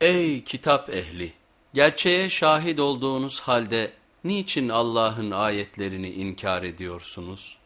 Ey kitap ehli! Gerçeğe şahit olduğunuz halde niçin Allah'ın ayetlerini inkar ediyorsunuz?